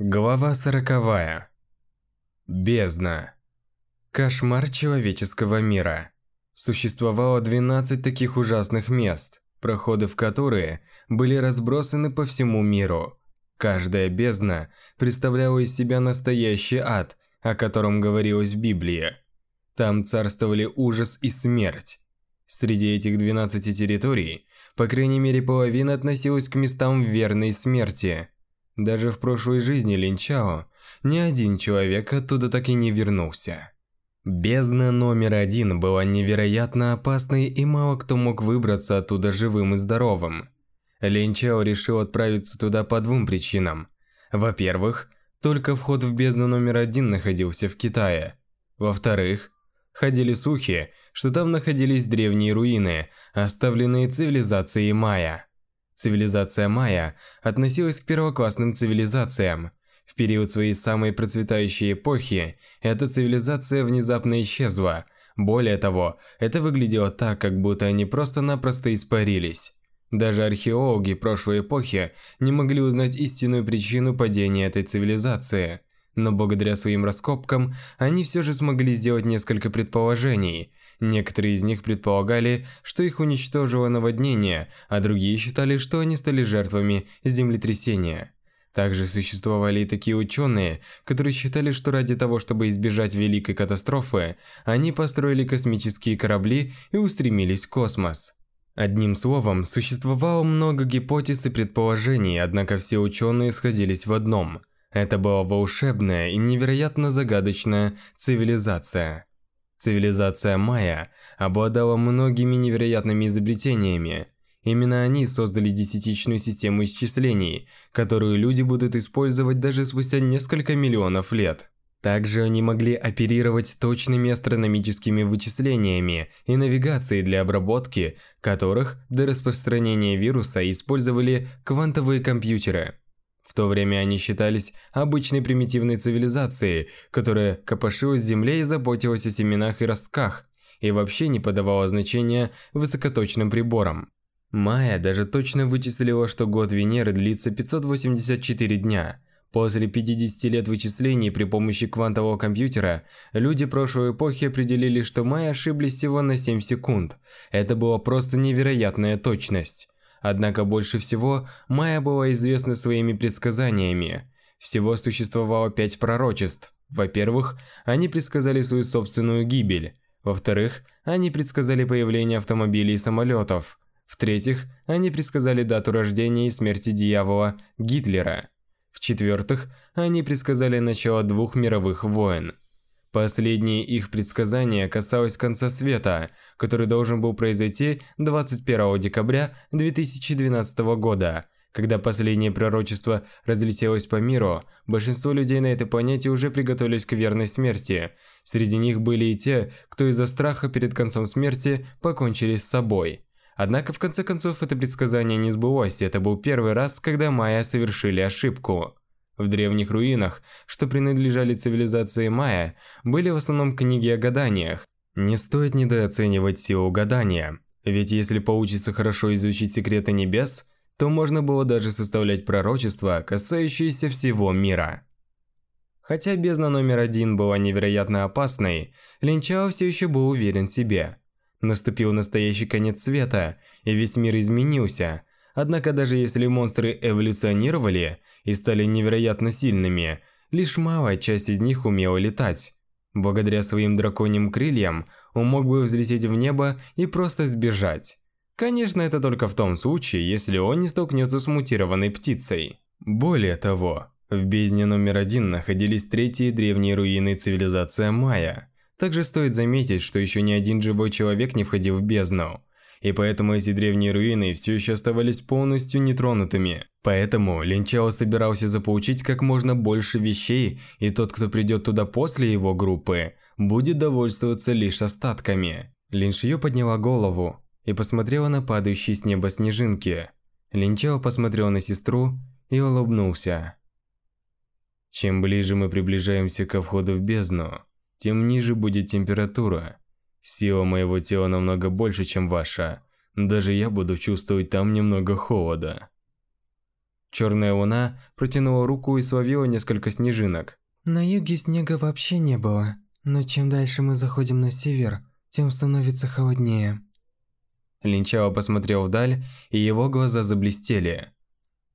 Глава сороковая. Бездна. Кошмар человеческого мира. Существовало 12 таких ужасных мест, проходы в которые были разбросаны по всему миру. Каждая бездна представляла из себя настоящий ад, о котором говорилось в Библии. Там царствовали ужас и смерть. Среди этих 12 территорий, по крайней мере половина относилась к местам верной смерти – даже в прошлой жизни Линчао ни один человек оттуда так и не вернулся. Бездна номер один была невероятно опасной и мало кто мог выбраться оттуда живым и здоровым. Линчао решил отправиться туда по двум причинам. Во-первых, только вход в бездну номер один находился в Китае. Во-вторых, ходили слухи, что там находились древние руины, оставленные цивилизацией майя. Цивилизация майя относилась к первоклассным цивилизациям. В период своей самой процветающей эпохи эта цивилизация внезапно исчезла. Более того, это выглядело так, как будто они просто-напросто испарились. Даже археологи прошлой эпохи не могли узнать истинную причину падения этой цивилизации. Но благодаря своим раскопкам они все же смогли сделать несколько предположений – Некоторые из них предполагали, что их уничтожило наводнение, а другие считали, что они стали жертвами землетрясения. Также существовали и такие ученые, которые считали, что ради того, чтобы избежать великой катастрофы, они построили космические корабли и устремились в космос. Одним словом, существовало много гипотез и предположений, однако все ученые сходились в одном. Это была волшебная и невероятно загадочная цивилизация. Цивилизация майя обладала многими невероятными изобретениями. Именно они создали десятичную систему исчислений, которую люди будут использовать даже спустя несколько миллионов лет. Также они могли оперировать точными астрономическими вычислениями и навигацией для обработки, которых до распространения вируса использовали квантовые компьютеры. В то время они считались обычной примитивной цивилизацией, которая копошилась в земле и заботилась о семенах и ростках, и вообще не подавала значения высокоточным приборам. Майя даже точно вычислила, что год Венеры длится 584 дня. После 50 лет вычислений при помощи квантового компьютера, люди прошлой эпохи определили, что Майя ошиблись всего на 7 секунд. Это была просто невероятная точность. Однако больше всего Майя была известна своими предсказаниями. Всего существовало пять пророчеств. Во-первых, они предсказали свою собственную гибель. Во-вторых, они предсказали появление автомобилей и самолетов. В-третьих, они предсказали дату рождения и смерти дьявола Гитлера. В-четвертых, они предсказали начало двух мировых войн. Последнее их предсказание касалось конца света, который должен был произойти 21 декабря 2012 года. Когда последнее пророчество разлетелось по миру, большинство людей на этой планете уже приготовились к верной смерти. Среди них были и те, кто из-за страха перед концом смерти покончили с собой. Однако в конце концов это предсказание не сбылось, и это был первый раз, когда майя совершили ошибку. В древних руинах, что принадлежали цивилизации майя, были в основном книги о гаданиях. Не стоит недооценивать силу гадания, ведь если получится хорошо изучить секреты небес, то можно было даже составлять пророчества, касающиеся всего мира. Хотя бездна номер один была невероятно опасной, Линчао все еще был уверен в себе. Наступил настоящий конец света, и весь мир изменился – Однако даже если монстры эволюционировали и стали невероятно сильными, лишь малая часть из них умела летать. Благодаря своим драконьим крыльям он мог бы взлететь в небо и просто сбежать. Конечно, это только в том случае, если он не столкнется с мутированной птицей. Более того, в бездне номер один находились третьи древние руины цивилизации Майя. Также стоит заметить, что еще ни один живой человек не входил в бездну – и поэтому эти древние руины все еще оставались полностью нетронутыми. Поэтому Линчао собирался заполучить как можно больше вещей, и тот, кто придет туда после его группы, будет довольствоваться лишь остатками. Лин Шью подняла голову и посмотрела на падающие с неба снежинки. Линчао посмотрел на сестру и улыбнулся. Чем ближе мы приближаемся ко входу в бездну, тем ниже будет температура, Сила моего тела намного больше, чем ваша. Даже я буду чувствовать там немного холода. Черная луна протянула руку и словила несколько снежинок. На юге снега вообще не было, но чем дальше мы заходим на север, тем становится холоднее. Линчао посмотрел вдаль, и его глаза заблестели.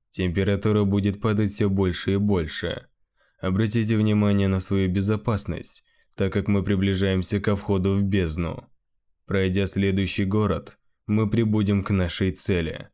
Температура будет падать все больше и больше. Обратите внимание на свою безопасность так как мы приближаемся ко входу в бездну. Пройдя следующий город, мы прибудем к нашей цели.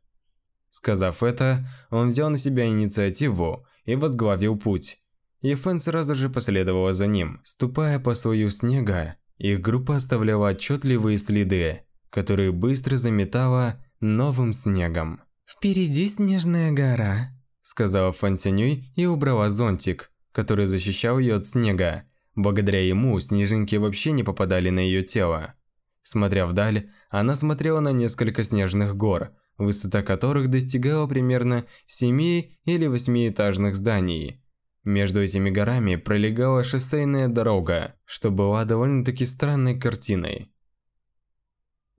Сказав это, он взял на себя инициативу и возглавил путь. Ефен сразу же последовала за ним. Ступая по слою снега, их группа оставляла отчетливые следы, которые быстро заметала новым снегом. «Впереди снежная гора», – сказала Фан Цянюй и убрала зонтик, который защищал ее от снега, Благодаря ему снежинки вообще не попадали на ее тело. Смотря вдаль, она смотрела на несколько снежных гор, высота которых достигала примерно семи или восьмиэтажных зданий. Между этими горами пролегала шоссейная дорога, что была довольно-таки странной картиной.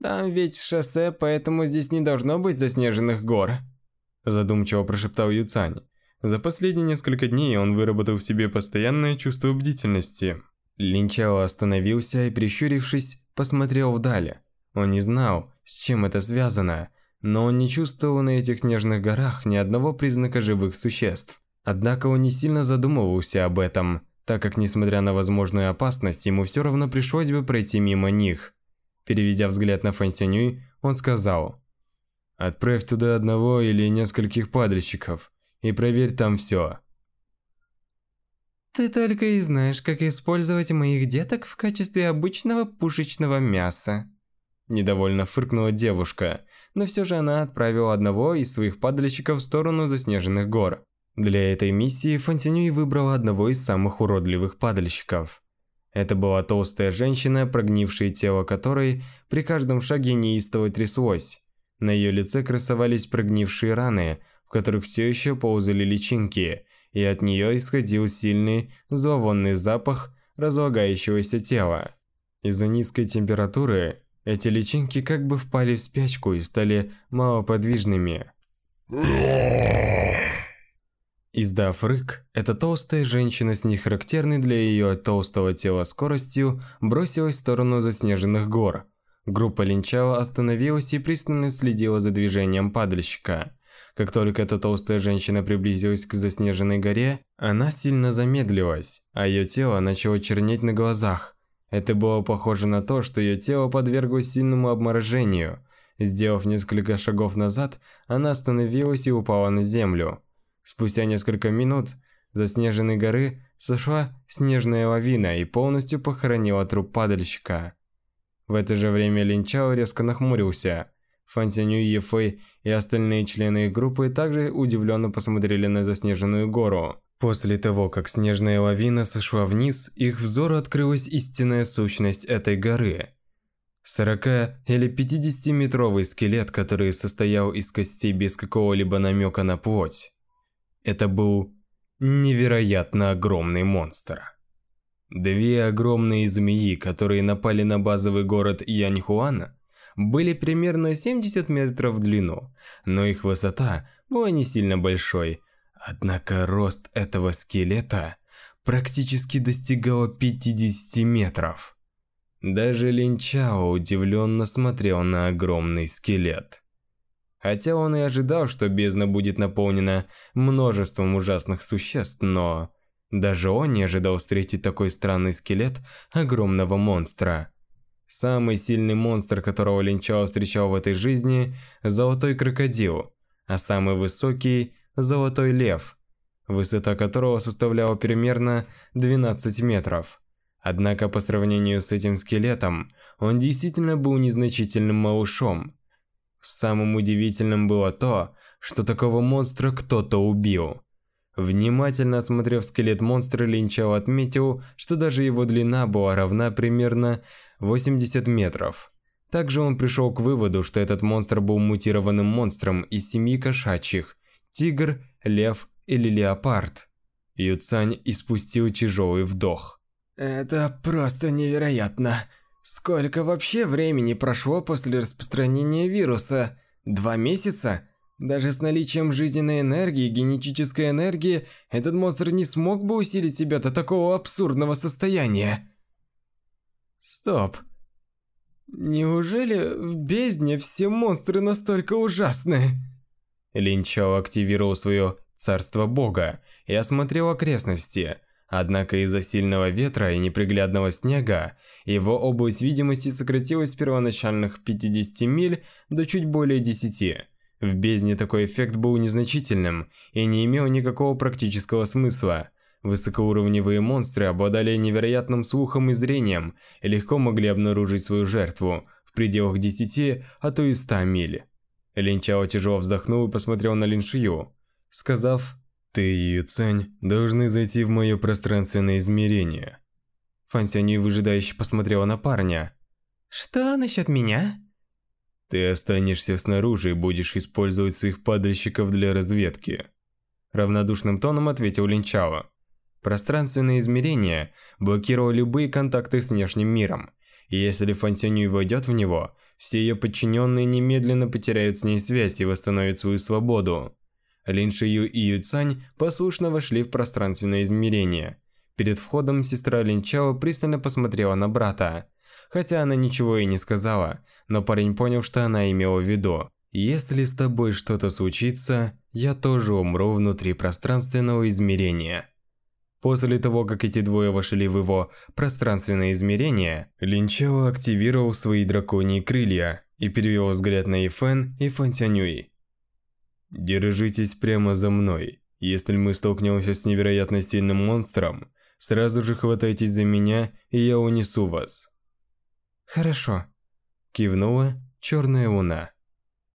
«Там ведь шоссе, поэтому здесь не должно быть заснеженных гор», задумчиво прошептал Юцань. За последние несколько дней он выработал в себе постоянное чувство бдительности. Линчао остановился и, прищурившись, посмотрел вдаль. Он не знал, с чем это связано, но он не чувствовал на этих снежных горах ни одного признака живых существ. Однако он не сильно задумывался об этом, так как, несмотря на возможную опасность, ему все равно пришлось бы пройти мимо них. Переведя взгляд на Фэн он сказал, «Отправь туда одного или нескольких падальщиков и проверь там все. Ты только и знаешь, как использовать моих деток в качестве обычного пушечного мяса. Недовольно фыркнула девушка, но все же она отправила одного из своих падальщиков в сторону заснеженных гор. Для этой миссии Фонтенюй выбрала одного из самых уродливых падальщиков. Это была толстая женщина, прогнившее тело которой при каждом шаге неистово тряслось. На ее лице красовались прогнившие раны, в которых все еще ползали личинки, и от нее исходил сильный, зловонный запах разлагающегося тела. Из-за низкой температуры эти личинки как бы впали в спячку и стали малоподвижными. Издав рык, эта толстая женщина с нехарактерной для ее толстого тела скоростью бросилась в сторону заснеженных гор. Группа линчала остановилась и пристально следила за движением падальщика. Как только эта толстая женщина приблизилась к заснеженной горе, она сильно замедлилась, а ее тело начало чернеть на глазах. Это было похоже на то, что ее тело подверглось сильному обморожению. Сделав несколько шагов назад, она остановилась и упала на землю. Спустя несколько минут заснеженной горы сошла снежная лавина и полностью похоронила труп падальщика. В это же время Линчао резко нахмурился – Фан Сяню, Ефэй и остальные члены их группы также удивленно посмотрели на заснеженную гору. После того, как снежная лавина сошла вниз, их взору открылась истинная сущность этой горы. 40- или 50-метровый скелет, который состоял из костей без какого-либо намека на плоть. Это был невероятно огромный монстр. Две огромные змеи, которые напали на базовый город Яньхуана – были примерно 70 метров в длину, но их высота была не сильно большой. Однако рост этого скелета практически достигал 50 метров. Даже Линчао удивленно смотрел на огромный скелет. Хотя он и ожидал, что бездна будет наполнена множеством ужасных существ, но... Даже он не ожидал встретить такой странный скелет огромного монстра. Самый сильный монстр, которого Линчао встречал в этой жизни – золотой крокодил, а самый высокий – золотой лев, высота которого составляла примерно 12 метров. Однако по сравнению с этим скелетом, он действительно был незначительным малышом. Самым удивительным было то, что такого монстра кто-то убил. Внимательно осмотрев скелет монстра, Линчао отметил, что даже его длина была равна примерно 80 метров. Также он пришел к выводу, что этот монстр был мутированным монстром из семьи кошачьих – тигр, лев или леопард. Юцань испустил тяжелый вдох. «Это просто невероятно. Сколько вообще времени прошло после распространения вируса? Два месяца? Даже с наличием жизненной энергии, генетической энергии, этот монстр не смог бы усилить себя до такого абсурдного состояния. Стоп. Неужели в бездне все монстры настолько ужасны? Линчао активировал свое царство бога и осмотрел окрестности. Однако из-за сильного ветра и неприглядного снега, его область видимости сократилась с первоначальных 50 миль до чуть более 10 в бездне такой эффект был незначительным и не имел никакого практического смысла. Высокоуровневые монстры обладали невероятным слухом и зрением и легко могли обнаружить свою жертву в пределах 10, а то и 100 миль. Линчао тяжело вздохнул и посмотрел на Линшию, сказав «Ты и Юцань должны зайти в мое пространственное измерение». Фан Сянюй выжидающе посмотрела на парня. «Что насчет меня?» Ты останешься снаружи и будешь использовать своих падальщиков для разведки. Равнодушным тоном ответил Линчало. Пространственные измерения блокировали любые контакты с внешним миром. И если Фонсенью войдет в него, все ее подчиненные немедленно потеряют с ней связь и восстановят свою свободу. Лин Шию и Юцань послушно вошли в пространственное измерение. Перед входом сестра Линчао пристально посмотрела на брата. Хотя она ничего и не сказала, но парень понял, что она имела в виду. Если с тобой что-то случится, я тоже умру внутри пространственного измерения. После того, как эти двое вошли в его пространственное измерение, Линчао активировал свои драконьи крылья и перевел взгляд на Ифен и Фантянюи. «Держитесь прямо за мной. Если мы столкнемся с невероятно сильным монстром, сразу же хватайтесь за меня, и я унесу вас». Хорошо. Кивнула черная луна.